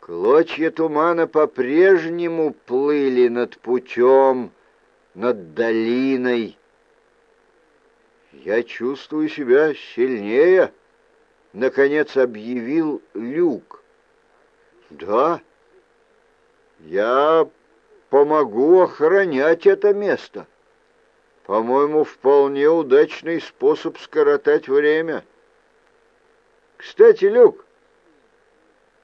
Клочья тумана по-прежнему плыли над путем, над долиной. «Я чувствую себя сильнее», — наконец объявил Люк. «Да, я помогу охранять это место. По-моему, вполне удачный способ скоротать время. Кстати, Люк,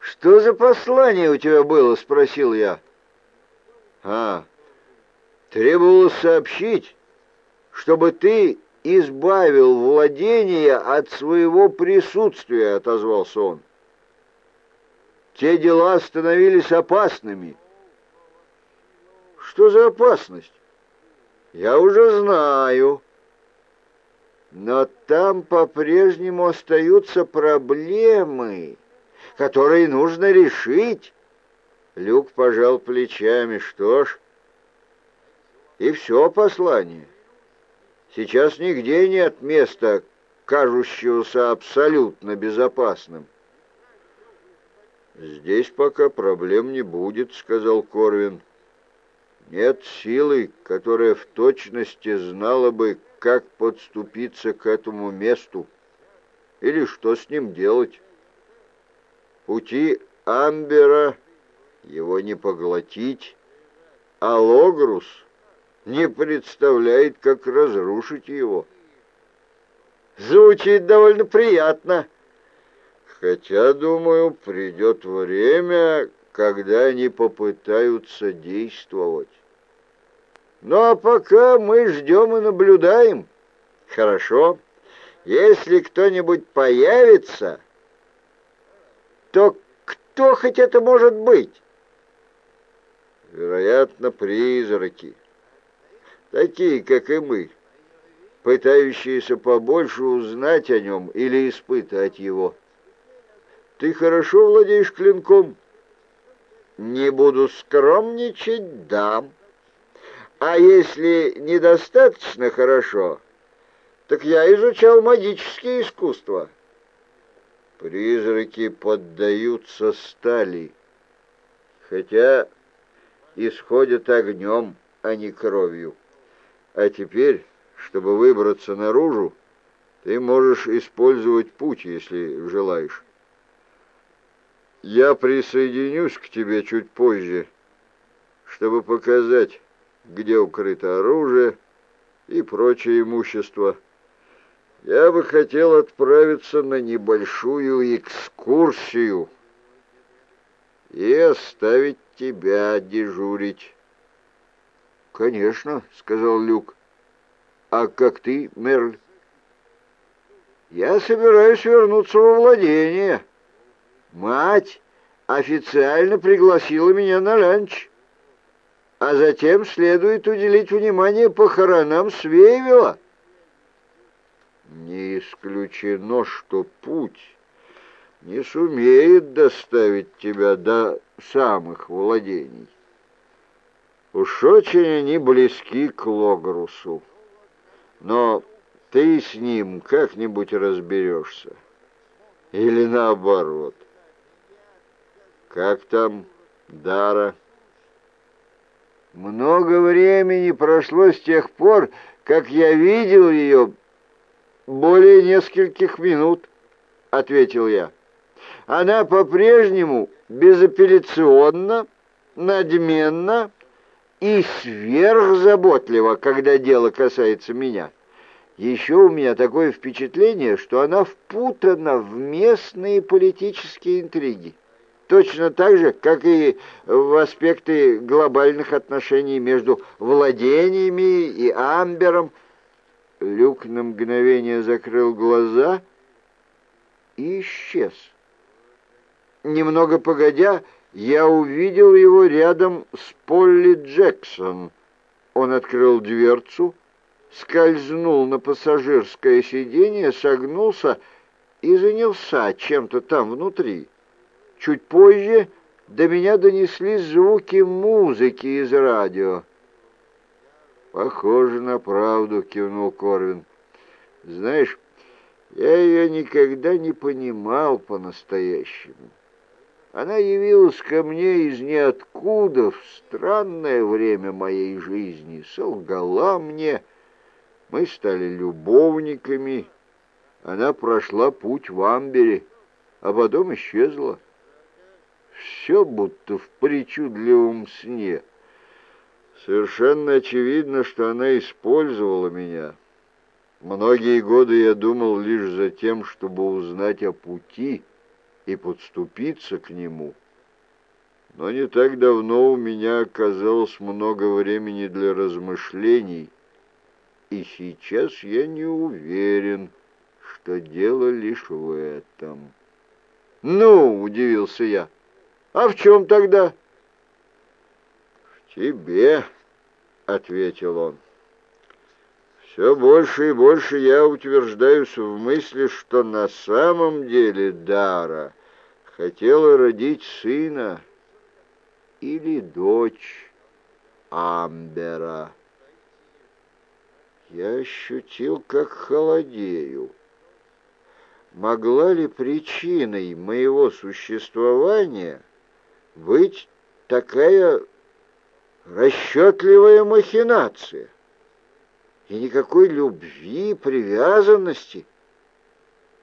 что за послание у тебя было?» — спросил я. «А, требовалось сообщить, чтобы ты избавил владение от своего присутствия», — отозвался он. «Те дела становились опасными». «Что за опасность?» «Я уже знаю». «Но там по-прежнему остаются проблемы, которые нужно решить». Люк пожал плечами. «Что ж, и все послание». Сейчас нигде нет места, кажущегося абсолютно безопасным. «Здесь пока проблем не будет», — сказал Корвин. «Нет силы, которая в точности знала бы, как подступиться к этому месту или что с ним делать. Пути Амбера его не поглотить, а Логрус — не представляет, как разрушить его. Звучит довольно приятно. Хотя, думаю, придет время, когда они попытаются действовать. Ну а пока мы ждем и наблюдаем. Хорошо. Если кто-нибудь появится, то кто хоть это может быть? Вероятно, призраки такие, как и мы, пытающиеся побольше узнать о нем или испытать его. Ты хорошо владеешь клинком? Не буду скромничать, да. А если недостаточно хорошо, так я изучал магические искусства. Призраки поддаются стали, хотя исходят огнем, а не кровью. А теперь, чтобы выбраться наружу, ты можешь использовать путь, если желаешь. Я присоединюсь к тебе чуть позже, чтобы показать, где укрыто оружие и прочее имущество. Я бы хотел отправиться на небольшую экскурсию и оставить тебя дежурить. «Конечно», — сказал Люк. «А как ты, Мерль?» «Я собираюсь вернуться во владение. Мать официально пригласила меня на ланч, а затем следует уделить внимание похоронам Свейвела». «Не исключено, что путь...» не сумеет доставить тебя до самых владений. Уж очень они близки к Логрусу. Но ты с ним как-нибудь разберешься. Или наоборот. Как там Дара? Много времени прошло с тех пор, как я видел ее более нескольких минут, — ответил я. Она по-прежнему безапелляционно, надменно и сверхзаботлива, когда дело касается меня. Еще у меня такое впечатление, что она впутана в местные политические интриги. Точно так же, как и в аспекты глобальных отношений между владениями и Амбером. Люк на мгновение закрыл глаза и исчез. Немного погодя, я увидел его рядом с Полли Джексон. Он открыл дверцу, скользнул на пассажирское сиденье, согнулся и занялся чем-то там внутри. Чуть позже до меня донеслись звуки музыки из радио. «Похоже на правду», — кивнул Корвин. «Знаешь, я ее никогда не понимал по-настоящему». Она явилась ко мне из ниоткуда в странное время моей жизни, солгала мне. Мы стали любовниками. Она прошла путь в Амбере, а потом исчезла. Все будто в причудливом сне. Совершенно очевидно, что она использовала меня. Многие годы я думал лишь за тем, чтобы узнать о пути и подступиться к нему. Но не так давно у меня оказалось много времени для размышлений, и сейчас я не уверен, что дело лишь в этом. «Ну!» — удивился я. «А в чем тогда?» «В тебе», — ответил он. Все больше и больше я утверждаюсь в мысли, что на самом деле Дара хотела родить сына или дочь Амбера. Я ощутил, как холодею. Могла ли причиной моего существования быть такая расчетливая махинация? и никакой любви, привязанности.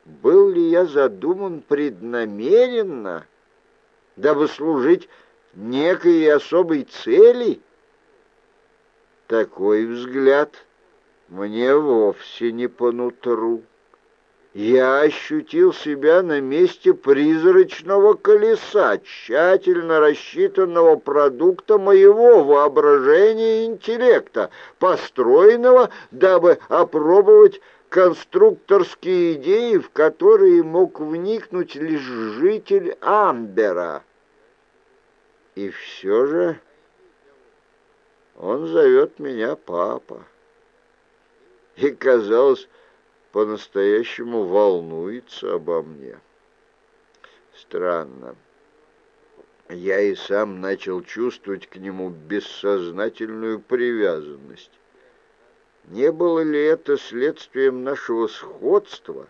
Был ли я задуман преднамеренно, дабы служить некой особой цели? Такой взгляд мне вовсе не по нутру я ощутил себя на месте призрачного колеса, тщательно рассчитанного продукта моего воображения и интеллекта, построенного, дабы опробовать конструкторские идеи, в которые мог вникнуть лишь житель Амбера. И все же он зовет меня папа. И, казалось, по-настоящему волнуется обо мне. Странно. Я и сам начал чувствовать к нему бессознательную привязанность. Не было ли это следствием нашего сходства,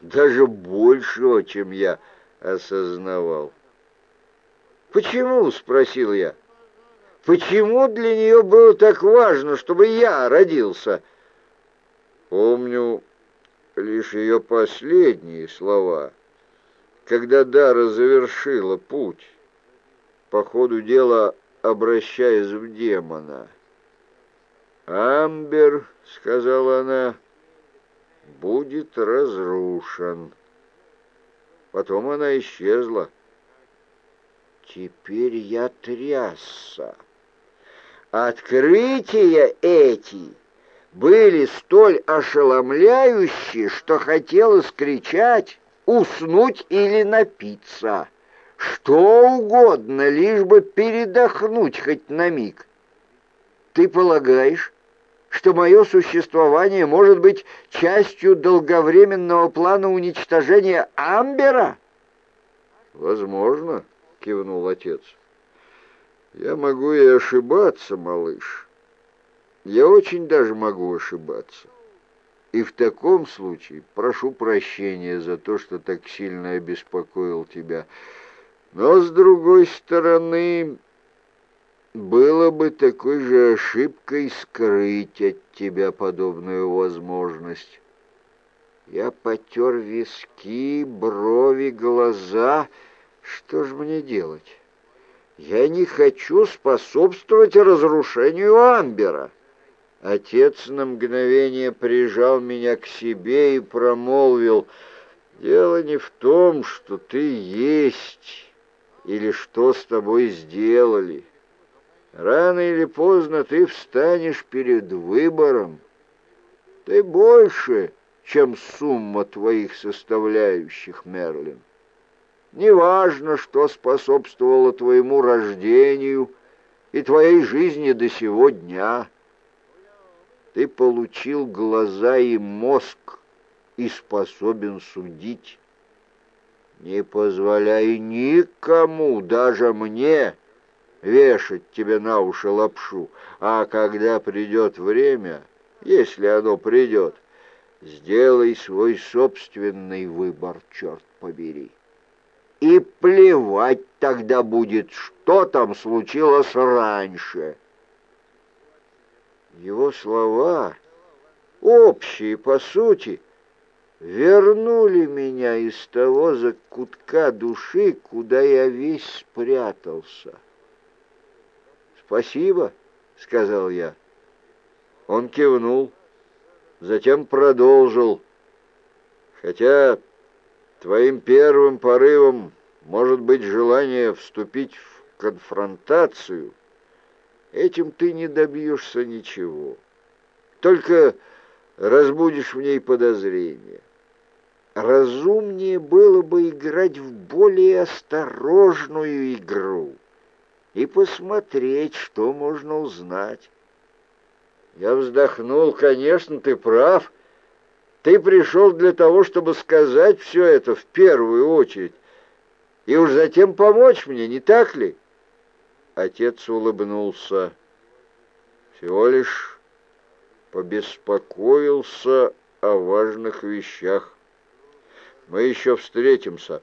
даже большего, чем я осознавал? «Почему?» — спросил я. «Почему для нее было так важно, чтобы я родился?» Помню лишь ее последние слова, когда Дара завершила путь, по ходу дела обращаясь в демона. «Амбер», — сказала она, — «будет разрушен». Потом она исчезла. Теперь я трясся. Открытия эти были столь ошеломляющие, что хотелось кричать, уснуть или напиться. Что угодно, лишь бы передохнуть хоть на миг. Ты полагаешь, что мое существование может быть частью долговременного плана уничтожения Амбера? Возможно, кивнул отец. Я могу и ошибаться, малыш. Я очень даже могу ошибаться. И в таком случае прошу прощения за то, что так сильно обеспокоил тебя. Но, с другой стороны, было бы такой же ошибкой скрыть от тебя подобную возможность. Я потер виски, брови, глаза. Что ж мне делать? Я не хочу способствовать разрушению Амбера. Отец на мгновение прижал меня к себе и промолвил, «Дело не в том, что ты есть или что с тобой сделали. Рано или поздно ты встанешь перед выбором. Ты больше, чем сумма твоих составляющих, Мерлин. Неважно, что способствовало твоему рождению и твоей жизни до сего дня». Ты получил глаза и мозг и способен судить. Не позволяй никому, даже мне, вешать тебе на уши лапшу, а когда придет время, если оно придет, сделай свой собственный выбор, черт побери. и плевать тогда будет, что там случилось раньше. Его слова, общие по сути, вернули меня из того закутка души, куда я весь спрятался. «Спасибо», — сказал я. Он кивнул, затем продолжил. «Хотя твоим первым порывом может быть желание вступить в конфронтацию, этим ты не добьешься ничего. Только разбудишь в ней подозрения. Разумнее было бы играть в более осторожную игру и посмотреть, что можно узнать. Я вздохнул. Конечно, ты прав. Ты пришел для того, чтобы сказать все это в первую очередь, и уж затем помочь мне, не так ли? Отец улыбнулся. Всего лишь побеспокоился о важных вещах. Мы еще встретимся.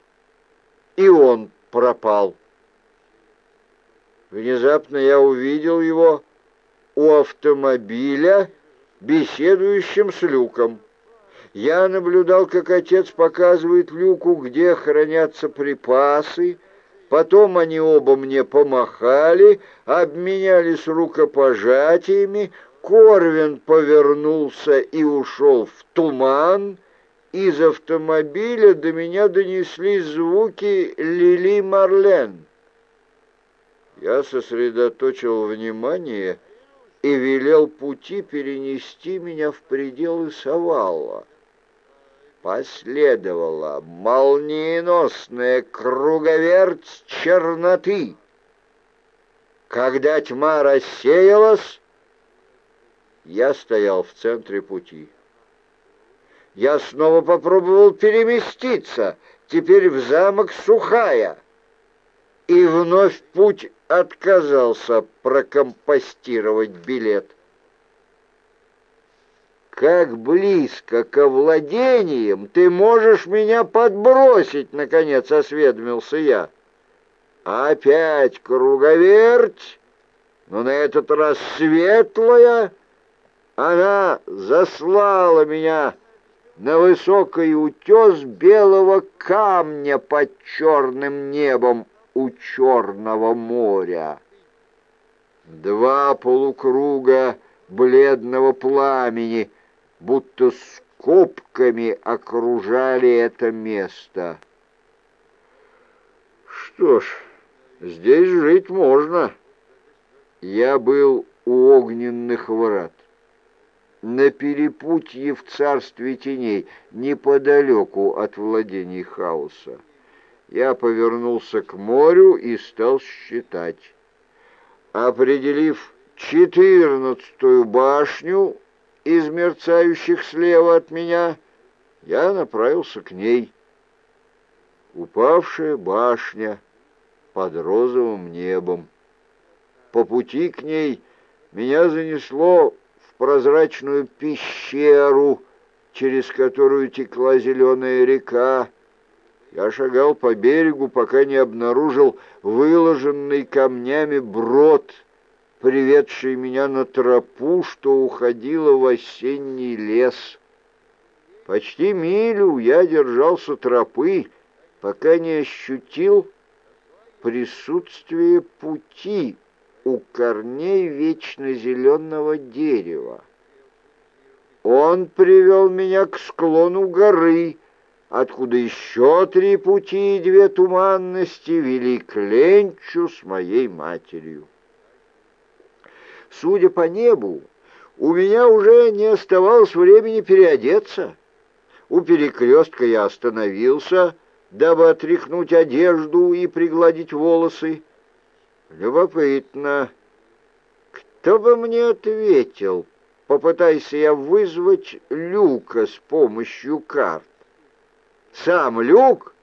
И он пропал. Внезапно я увидел его у автомобиля, беседующим с Люком. Я наблюдал, как отец показывает Люку, где хранятся припасы, Потом они оба мне помахали, обменялись рукопожатиями, Корвин повернулся и ушел в туман. Из автомобиля до меня донеслись звуки Лили Марлен. Я сосредоточил внимание и велел пути перенести меня в пределы Савалла. Последовала молниеносная круговерть черноты. Когда тьма рассеялась, я стоял в центре пути. Я снова попробовал переместиться, теперь в замок Сухая, и вновь путь отказался прокомпостировать билет. «Как близко к овладениям ты можешь меня подбросить?» — наконец осведомился я. «Опять круговерть, но на этот раз светлая. Она заслала меня на высокий утес белого камня под черным небом, у Черного моря. Два полукруга бледного пламени, будто скобками окружали это место. Что ж, здесь жить можно. Я был у огненных врат. На перепутье в царстве теней, неподалеку от владений хаоса. Я повернулся к морю и стал считать. Определив четырнадцатую башню из мерцающих слева от меня, я направился к ней. Упавшая башня под розовым небом. По пути к ней меня занесло в прозрачную пещеру, через которую текла зеленая река, я шагал по берегу, пока не обнаружил выложенный камнями брод, приведший меня на тропу, что уходила в осенний лес. Почти милю я держался тропы, пока не ощутил присутствие пути у корней вечно зеленого дерева. Он привел меня к склону горы, откуда еще три пути и две туманности вели к Ленчу с моей матерью. Судя по небу, у меня уже не оставалось времени переодеться. У перекрестка я остановился, дабы отряхнуть одежду и пригладить волосы. Любопытно, кто бы мне ответил, попытайся я вызвать Люка с помощью карт. Сам Люк,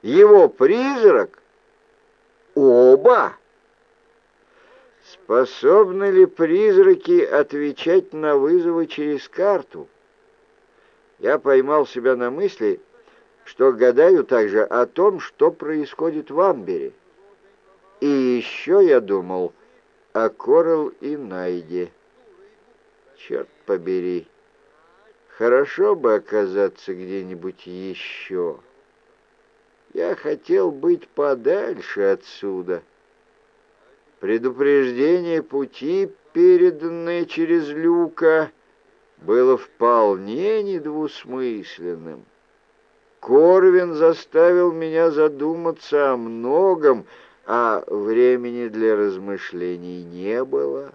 его призрак, оба. Способны ли призраки отвечать на вызовы через карту? Я поймал себя на мысли, что гадаю также о том, что происходит в Амбере. И еще я думал о Корал и Найде. Черт побери, хорошо бы оказаться где-нибудь еще. Я хотел быть подальше отсюда. Предупреждение пути, переданное через люка, было вполне недвусмысленным. Корвин заставил меня задуматься о многом, а времени для размышлений не было.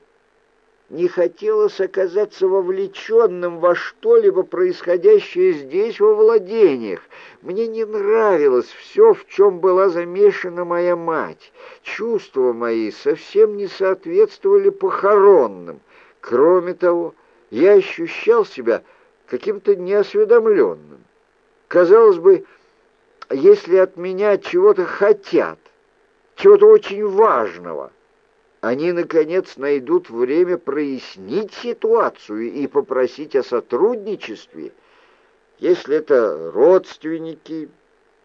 Не хотелось оказаться вовлеченным во что-либо происходящее здесь, во владениях. Мне не нравилось все, в чем была замешана моя мать. Чувства мои совсем не соответствовали похоронным. Кроме того, я ощущал себя каким-то неосведомленным. Казалось бы, если от меня чего-то хотят, чего-то очень важного, они, наконец, найдут время прояснить ситуацию и попросить о сотрудничестве. Если это родственники,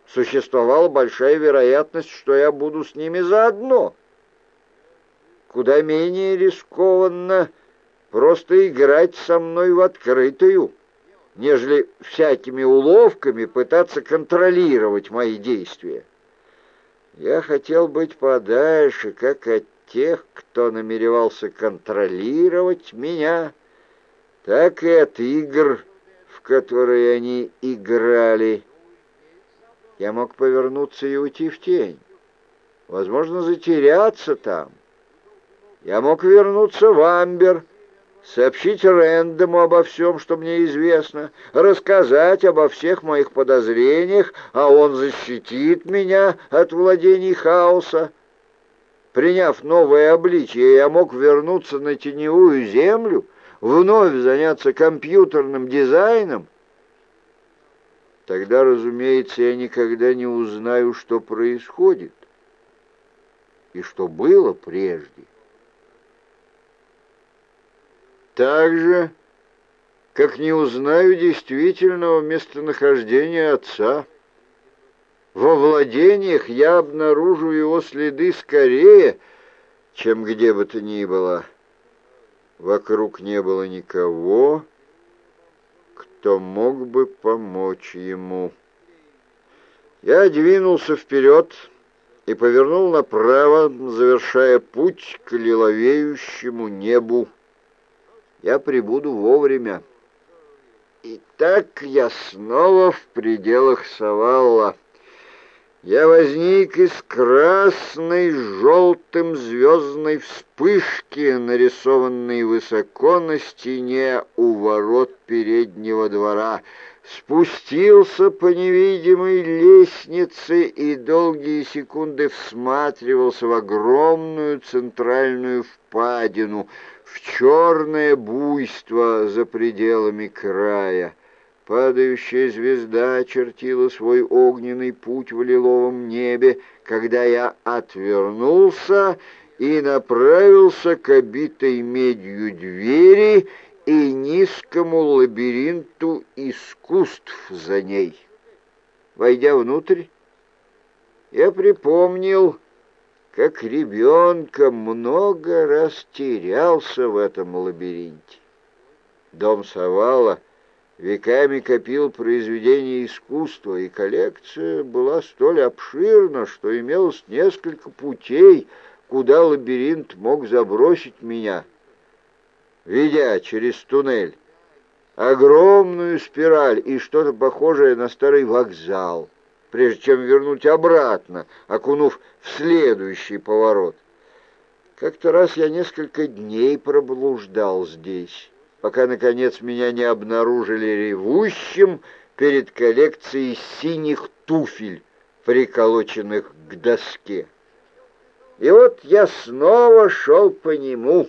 существовала большая вероятность, что я буду с ними заодно. Куда менее рискованно просто играть со мной в открытую, нежели всякими уловками пытаться контролировать мои действия. Я хотел быть подальше, как от тех, кто намеревался контролировать меня, так и от игр, в которые они играли. Я мог повернуться и уйти в тень, возможно, затеряться там. Я мог вернуться в Амбер, сообщить Рэндому обо всем, что мне известно, рассказать обо всех моих подозрениях, а он защитит меня от владений хаоса. Приняв новое обличие, я мог вернуться на теневую землю, вновь заняться компьютерным дизайном. Тогда, разумеется, я никогда не узнаю, что происходит и что было прежде. Так же, как не узнаю действительного местонахождения отца. Во владениях я обнаружу его следы скорее, чем где бы то ни было. Вокруг не было никого, кто мог бы помочь ему. Я двинулся вперед и повернул направо, завершая путь к лиловеющему небу. Я прибуду вовремя. И так я снова в пределах Савалла. Я возник из красной желтым звездной вспышки, нарисованной высоко на стене у ворот переднего двора, спустился по невидимой лестнице и долгие секунды всматривался в огромную центральную впадину, в черное буйство за пределами края. Падающая звезда чертила свой огненный путь в лиловом небе, когда я отвернулся и направился к обитой медью двери и низкому лабиринту искусств за ней. Войдя внутрь, я припомнил, как ребенка много раз терялся в этом лабиринте. Дом Савала — веками копил произведения искусства, и коллекция была столь обширна, что имелось несколько путей, куда лабиринт мог забросить меня, ведя через туннель огромную спираль и что-то похожее на старый вокзал, прежде чем вернуть обратно, окунув в следующий поворот. Как-то раз я несколько дней проблуждал здесь пока, наконец, меня не обнаружили ревущим перед коллекцией синих туфель, приколоченных к доске. И вот я снова шел по нему,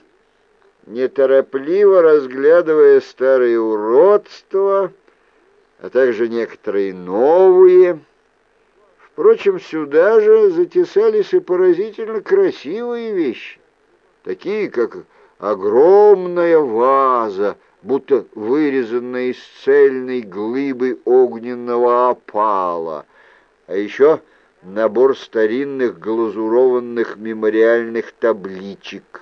неторопливо разглядывая старые уродства, а также некоторые новые. Впрочем, сюда же затесались и поразительно красивые вещи, такие как огромная ваза будто вырезанная из цельной глыбы огненного опала. А еще набор старинных глазурованных мемориальных табличек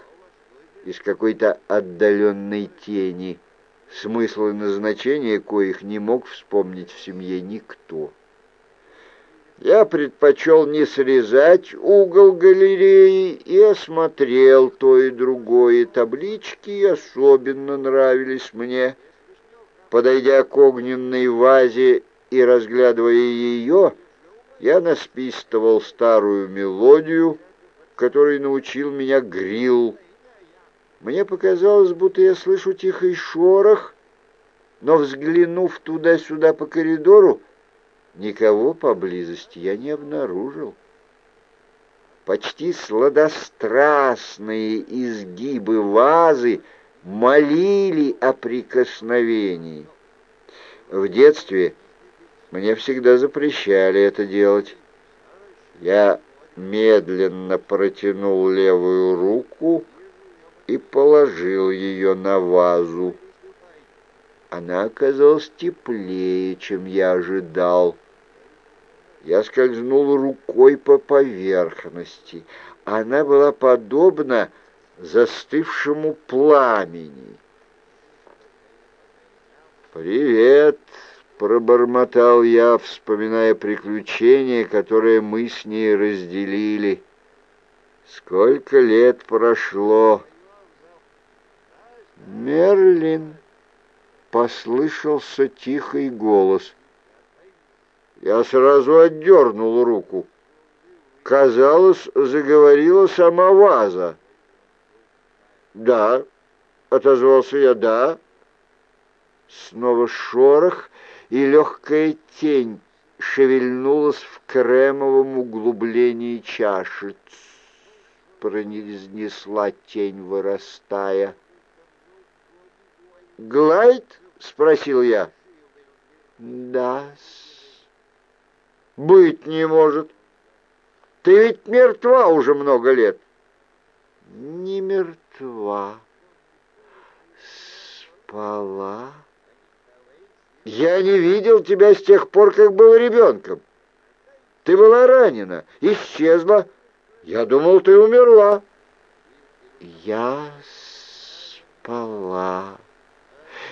из какой-то отдаленной тени, смысл и назначение коих не мог вспомнить в семье никто. Я предпочел не срезать угол галереи и осмотрел то и другое. Таблички особенно нравились мне. Подойдя к огненной вазе и разглядывая ее, я наспистывал старую мелодию, которой научил меня грил. Мне показалось, будто я слышу тихий шорох, но, взглянув туда-сюда по коридору, Никого поблизости я не обнаружил. Почти сладострастные изгибы вазы молили о прикосновении. В детстве мне всегда запрещали это делать. Я медленно протянул левую руку и положил ее на вазу. Она оказалась теплее, чем я ожидал. Я скользнул рукой по поверхности. Она была подобна застывшему пламени. «Привет!» — пробормотал я, вспоминая приключения, которые мы с ней разделили. «Сколько лет прошло!» «Мерлин!» — послышался тихий голос — я сразу отдернул руку. Казалось, заговорила сама ваза. «Да», — отозвался я, — «да». Снова шорох, и легкая тень шевельнулась в кремовом углублении чаши. Пронеслась тень, вырастая. «Глайд?» — спросил я. «Да-с». Быть не может. Ты ведь мертва уже много лет. Не мертва. Спала. Я не видел тебя с тех пор, как был ребенком. Ты была ранена, исчезла. Я думал, ты умерла. Я спала.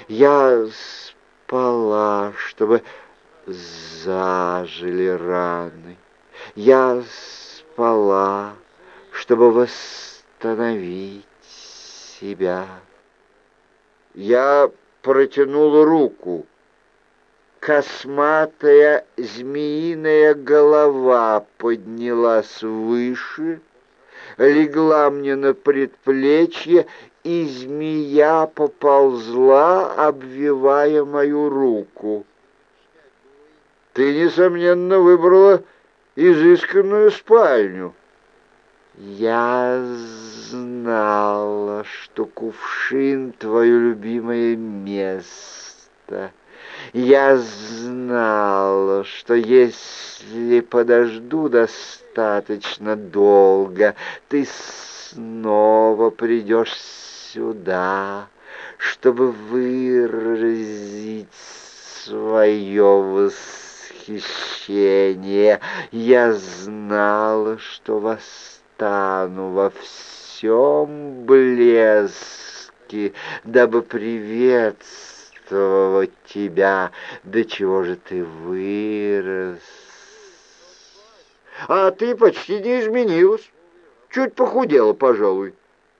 Я спала, чтобы зажили раны. Я спала, чтобы восстановить себя. Я протянул руку. Косматая змеиная голова поднялась выше, легла мне на предплечье, и змея поползла, обвивая мою руку. Ты, несомненно, выбрала изысканную спальню. Я знала, что кувшин — твое любимое место. Я знала, что если подожду достаточно долго, ты снова придешь сюда, чтобы выразить свое восхищение. Я знала, что восстану во всем блеске, дабы приветствовать тебя. До чего же ты вырос? А ты почти не изменилась. Чуть похудела, пожалуй.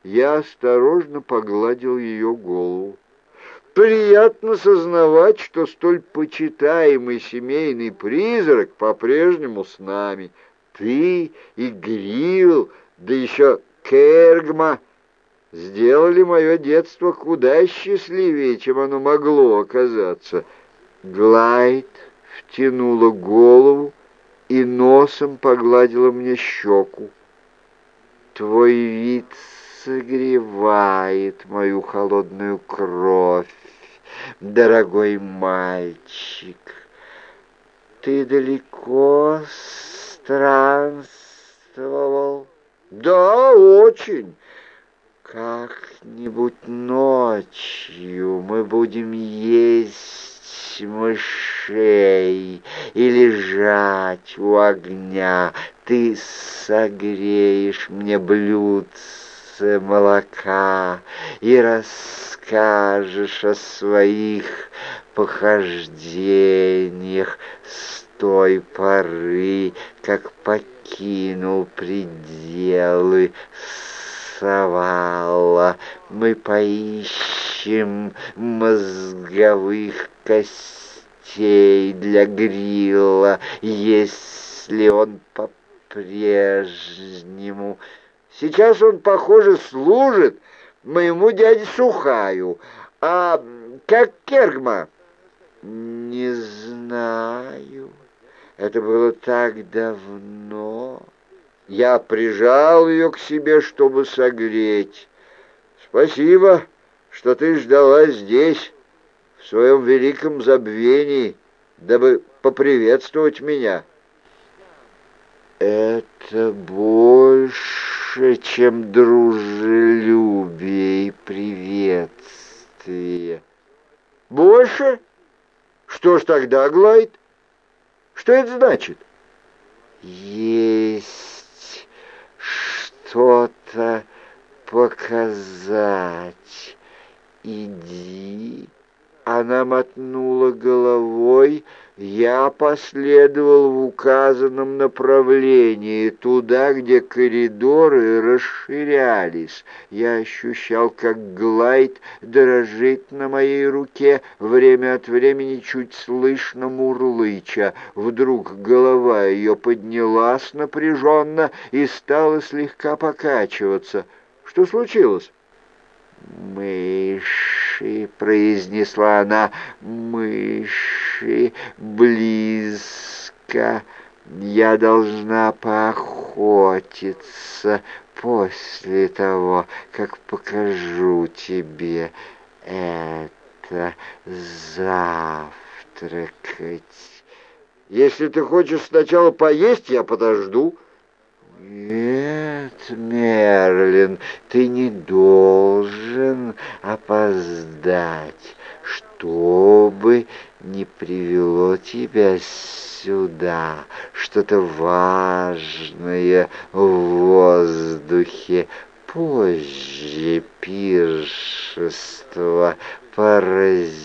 Я осторожно погладил ее голову. Приятно сознавать, что столь почитаемый семейный призрак по-прежнему с нами. Ты и Грил, да еще Кергма сделали мое детство куда счастливее, чем оно могло оказаться. Глайд втянула голову и носом погладила мне щеку. Твой вид согревает мою холодную кровь дорогой мальчик. Ты далеко странствовал? Да, очень. Как-нибудь ночью мы будем есть мышей и лежать у огня. Ты согреешь мне блюдце молока и расскажешь о своих похождениях с той поры, как покинул пределы совала. Мы поищем мозговых костей для грила, если он по-прежнему... Сейчас он, похоже, служит моему дяде Сухаю. А как Кергма? Не знаю. Это было так давно. Я прижал ее к себе, чтобы согреть. Спасибо, что ты ждала здесь, в своем великом забвении, дабы поприветствовать меня. Это больше, чем дружелюбие и приветствие. Больше? Что ж тогда, Глайд? Что это значит? Есть что-то показать. Иди. Она мотнула головой, я последовал в указанном направлении, туда, где коридоры расширялись. Я ощущал, как Глайд дрожит на моей руке, время от времени чуть слышно мурлыча. Вдруг голова ее поднялась напряженно и стала слегка покачиваться. Что случилось? «Мыши!» — произнесла она. «Мыши близко! Я должна поохотиться после того, как покажу тебе это завтракать. Если ты хочешь сначала поесть, я подожду». «Нет, Мерлин, ты не должен опоздать, что бы ни привело тебя сюда, что-то важное в воздухе, позже пиршество, паразиты».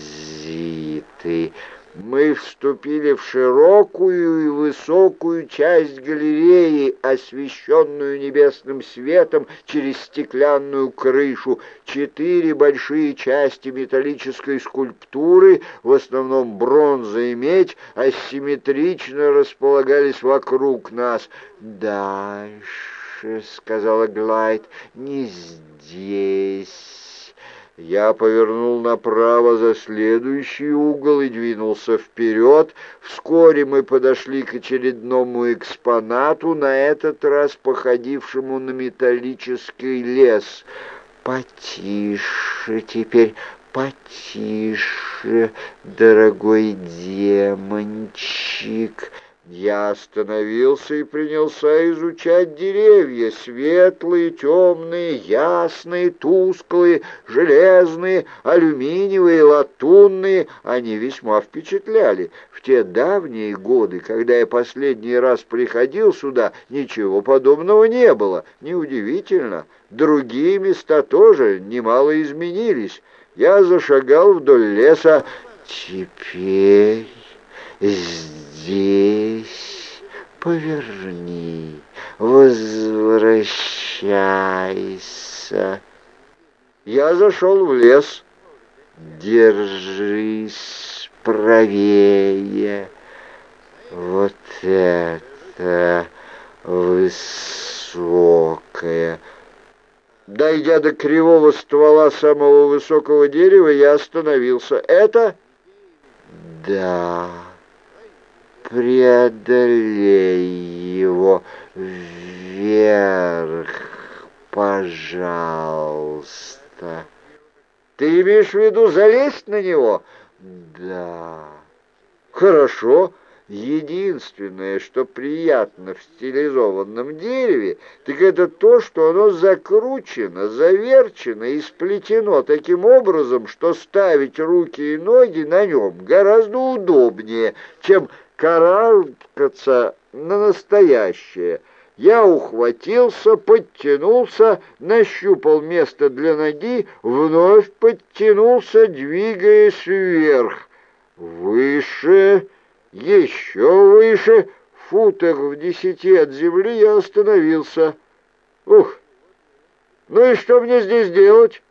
Мы вступили в широкую и высокую часть галереи, освещенную небесным светом через стеклянную крышу. Четыре большие части металлической скульптуры, в основном бронза и медь, асимметрично располагались вокруг нас. «Дальше», — сказала Глайд, — «не здесь». Я повернул направо за следующий угол и двинулся вперед. Вскоре мы подошли к очередному экспонату, на этот раз походившему на металлический лес. «Потише теперь, потише, дорогой демончик!» Я остановился и принялся изучать деревья, светлые, темные, ясные, тусклые, железные, алюминиевые, латунные. Они весьма впечатляли. В те давние годы, когда я последний раз приходил сюда, ничего подобного не было. Неудивительно. Другие места тоже немало изменились. Я зашагал вдоль леса. Теперь здесь, поверни, возвращайся. Я зашел в лес. Держись правее. Вот это высокое. Дойдя до кривого ствола самого высокого дерева, я остановился. Это? Да преодолей его вверх, пожалуйста. Ты имеешь в виду залезть на него? Да. Хорошо, Единственное, что приятно в стилизованном дереве, так это то, что оно закручено, заверчено и сплетено таким образом, что ставить руки и ноги на нем гораздо удобнее, чем карабкаться на настоящее. Я ухватился, подтянулся, нащупал место для ноги, вновь подтянулся, двигаясь вверх. Выше еще выше, футах в десяти от земли, я остановился. Ух! Ну и что мне здесь делать?